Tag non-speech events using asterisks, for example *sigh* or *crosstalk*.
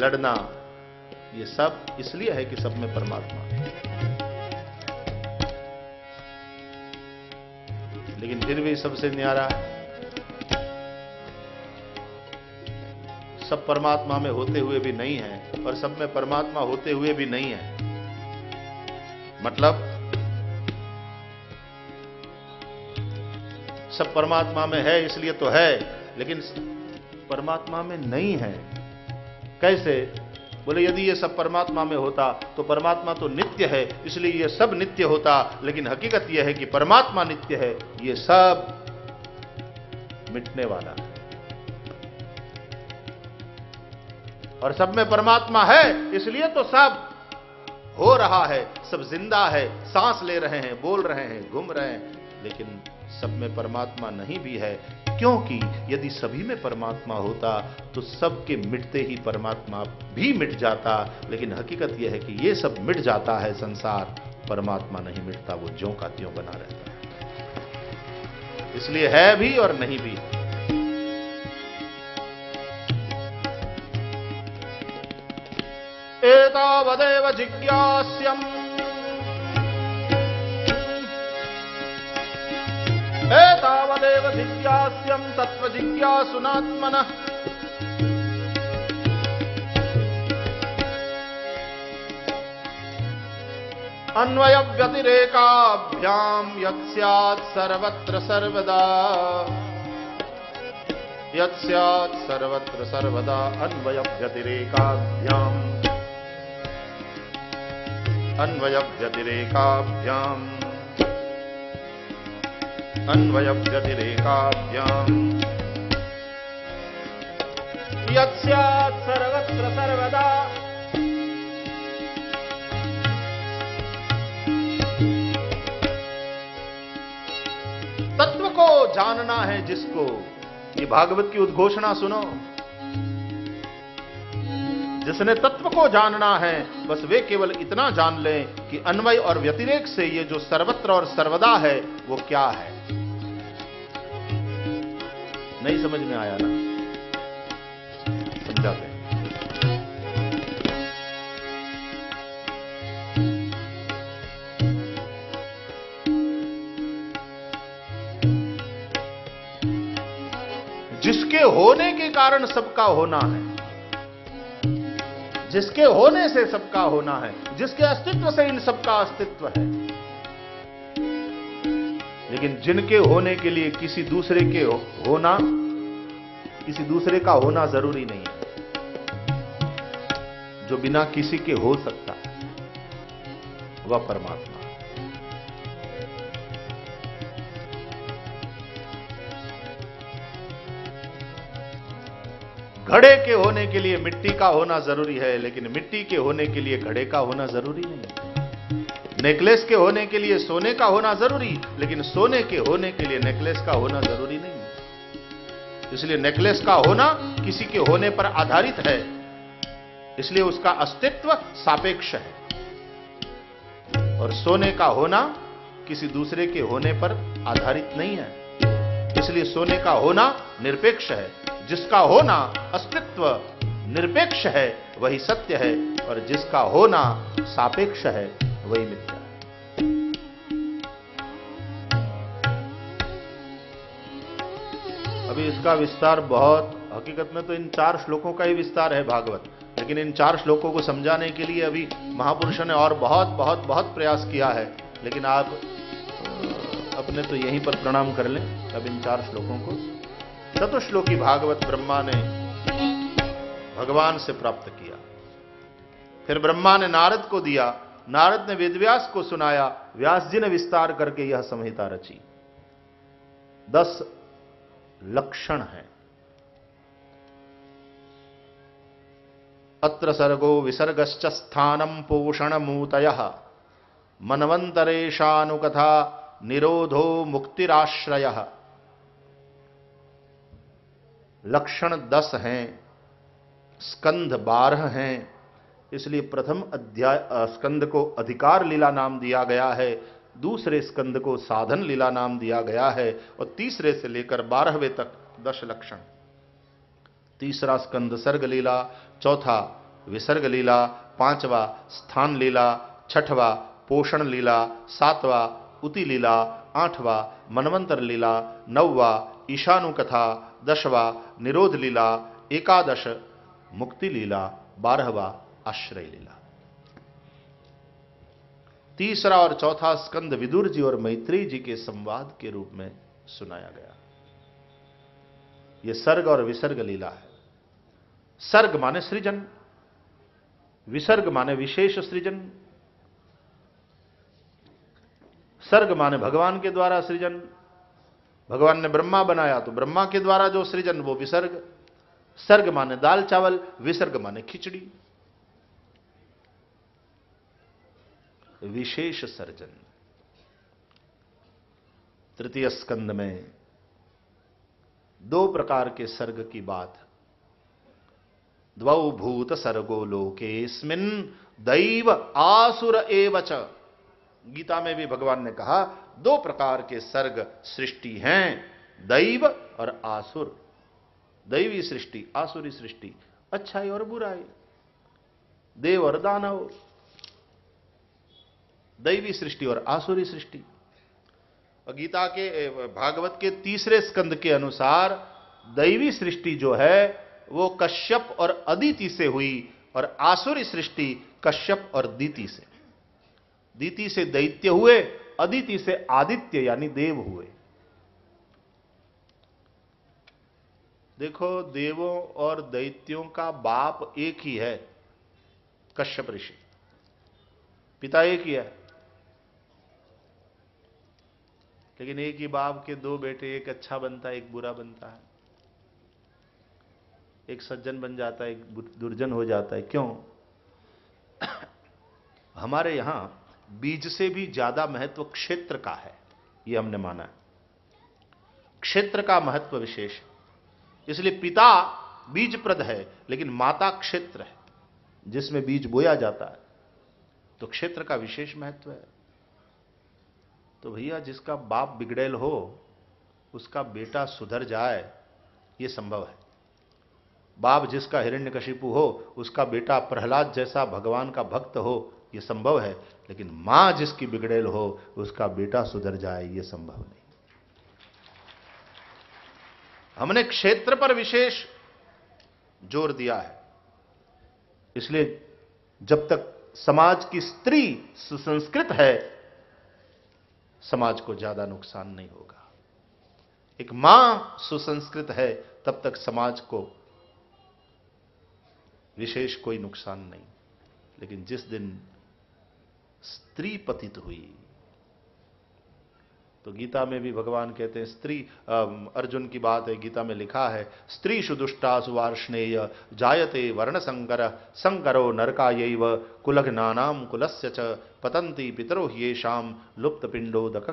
लड़ना, ये सब इसलिए है कि सब में परमात्मा है। लेकिन फिर भी सबसे न्यारा, सब परमात्मा में होते हुए भी नहीं है और सब में परमात्मा होते हुए भी नहीं है। मतलब सब परमात्मा में है इसलिए तो है, लेकिन परमात्मा में नहीं है। कैसे? बोले, यदि ये सब परमात्मा में होता तो परमात्मा तो नित्य है, इसलिए ये सब नित्य होता, लेकिन हकीकत यह है कि परमात्मा नित्य है, ये सब मिटने वाला है। और सब में परमात्मा है, इसलिए तो सब हो रहा है, सब ज़िंदा है, सांस ले रहे हैं, बोल रहे हैं, घूम रहे हैं। लेकिन सब में परमात्मा नहीं भी है, क्योंकि यदि सभी में परमात्मा होता तो सबके मिटते ही परमात्मा भी मिट जाता। लेकिन हकीकत यह है कि यह सब मिट जाता है संसार, परमात्मा नहीं मिटता, वो ज्यों का त्यों बना रहता है। इसलिए है भी और नहीं भी। एतावदेव जिज्ञास्यम्। एतावदेव जिज्ञास्यम् तत्त्वजिज्ञासुनात्मनः। अन्वयव्यतिरेकाभ्याम् यत् स्यात् सर्वत्र सर्वदा। यत् स्यात् सर्वत्र सर्वदा अन्वयव्यतिरेकाभ्याम् अन्वयव्यतिरेकाभ्याम् अन्वयव्यतिरेकाभ्याम्। यत् स्यात् सर्वत्र सर्वदा। तत्व को जानना है जिसको? ये भागवत की उद्घोषणा सुनो। जिसने तत्व को जानना है, बस वे केवल इतना जान लें कि अन्वय और व्यतिरेक से ये जो सर्वत्र और सर्वदा है, वो क्या है? नहीं समझ में आया ना। समझाते जिसके होने के कारण सबका होना है, जिसके होने से सबका होना है, जिसके अस्तित्व से इन सबका अस्तित्व है लेकिन जिनके होने के लिए किसी दूसरे के होना, किसी दूसरे का होना ज़रूरी नहीं है। जो बिना किसी के हो सकता है, वह परमात्मा घड़े के होने के लिए मिट्टी का होना ज़रूरी है, लेकिन मिट्टी के होने के लिए घड़े का होना ज़रूरी नहीं है। नेकलेस के होने के लिए सोने का होना ज़रूरी, लेकिन सोने के होने के लिए नेकलेस का होना ज़रूरी नहीं। इसलिए नेकलेस का होना किसी के होने पर आधारित है। इसलिए उसका अस्तित्व सापेक्ष है। और सोने का होना किसी दूसरे के होने पर आधारित नहीं है। इसलिए सोने का होना निरपेक्ष है। जिसका होना अस्तित्व निरपेक्ष है, वही सत्य है। और जिसका होना सापेक्ष है वही मिथ्या है। अभी इसका विस्तार बहुत, हकीकत में तो इन चार श्लोकों का ही विस्तार है भागवत। लेकिन इन चार श्लोकों को समझाने के लिए अभी महापुरुषों ने और बहुत बहुत बहुत प्रयास किया है। लेकिन आप अपने तो यहीं पर प्रणाम कर लें, अब इन चार श्लोकों को। चतुश्लोकी भागवत ब्रह्मा ने भगवान से प्राप्त किया। फिर ब्रह्मा ने नारद को दिया। नारद ने वेदव्यास को सुनाया, व्यास जी ने विस्तार करके यह संहिता रची। दस लक्षण है। अत्र सर्गो विसर्गश्च स्थानम पोषण मूतय मनवंतरेशानुकथा निरोधो मुक्तिराश्रय। लक्षण दस हैं, स्कंध बारह हैं इसलिए प्रथम अध्याय स्कंद को अधिकार लीला नाम दिया गया है, दूसरे स्कंद को साधन लीला नाम दिया गया है, और तीसरे से लेकर बारहवें तक दश लक्षण। तीसरा स्कंद सर्ग लीला, चौथा विसर्ग लीला, पांचवा स्थान लीला, छठवा पोषण लीला, सातवा उति लीला, आठवा मनवंतर लीला नववा ईशानु कथा दसवा निरोध लीला, एकादश मुक्ति लीला, बारहवा आश्रय लीला तीसरा और चौथा स्कंद विदुर जी और मैत्री जी के संवाद के रूप में सुनाया गया। यह सर्ग और विसर्ग लीला है। सर्ग माने सृजन, विसर्ग माने विशेष सृजन, सर्ग माने भगवान के द्वारा सृजन। भगवान ने ब्रह्मा बनाया तो ब्रह्मा के द्वारा जो सृजन वो विसर्ग। सर्ग माने दाल चावल, विसर्ग माने खिचड़ी। विशेष सर्जन। तृतीय स्कंद में दो प्रकार के सर्ग की बात। द्वौ भूत सर्गो लोकेस्मिन दैव आसुर एवच गीता में भी भगवान ने कहा, दो प्रकार के सर्ग सृष्टि हैं, दैव और आसुर। दैवी सृष्टि, आसुरी सृष्टि, अच्छाई और बुराई। देव और दानव। दैवी सृष्टि और आसुरी सृष्टि। गीता के भागवत के तीसरे स्कंद के अनुसार दैवी सृष्टि जो है, वो कश्यप और अदिति से हुई और आसुरी सृष्टि कश्यप और दीति से। दीति से दैत्य हुए, अदिति से आदित्य, यानी देव हुए। देखो, देवों और दैत्यों का बाप एक ही है, कश्यप ऋषि। पिता एक ही है। लेकिन एक ही बाप के दो बेटे, एक अच्छा बनता है एक बुरा बनता है। एक सज्जन बन जाता है, एक दुर्जन हो जाता है। क्यों? *coughs* हमारे यहाँ बीज से भी ज़्यादा महत्व क्षेत्र का है यह हमने माना है। क्षेत्र का महत्व विशेष इसलिए पिता बीजप्रद है, लेकिन माता क्षेत्र है, जिसमें बीज बोया जाता है। तो क्षेत्र का विशेष महत्व है। तो भैया जिसका बाप बिगड़ेल हो, उसका बेटा सुधर जाए यह संभव है। बाप जिसका हिरण्यकशिपु हो, उसका बेटा प्रहलाद जैसा भगवान का भक्त हो यह संभव है। लेकिन माँ जिसकी बिगड़ेल हो, उसका बेटा सुधर जाए यह संभव नहीं। हमने क्षेत्र पर विशेष ज़ोर दिया है। इसलिए जब तक समाज की स्त्री सुसंस्कृत है समाज को ज़्यादा नुकसान नहीं होगा। एक माँ सुसंस्कृत है, तब तक समाज को विशेष कोई नुकसान नहीं। लेकिन जिस दिन स्त्री पतित हुई तो गीता में भी भगवान कहते हैं, स्त्री अर्जुन की बात है, गीता में लिखा है, स्त्री सुदुष्टा सुवार्ष्णेय जायते वर्ण संकर संकरो नरका कुलघ नानाम कुलस्य च पतंती पितरो ये शाम लुप्त पिंडो दक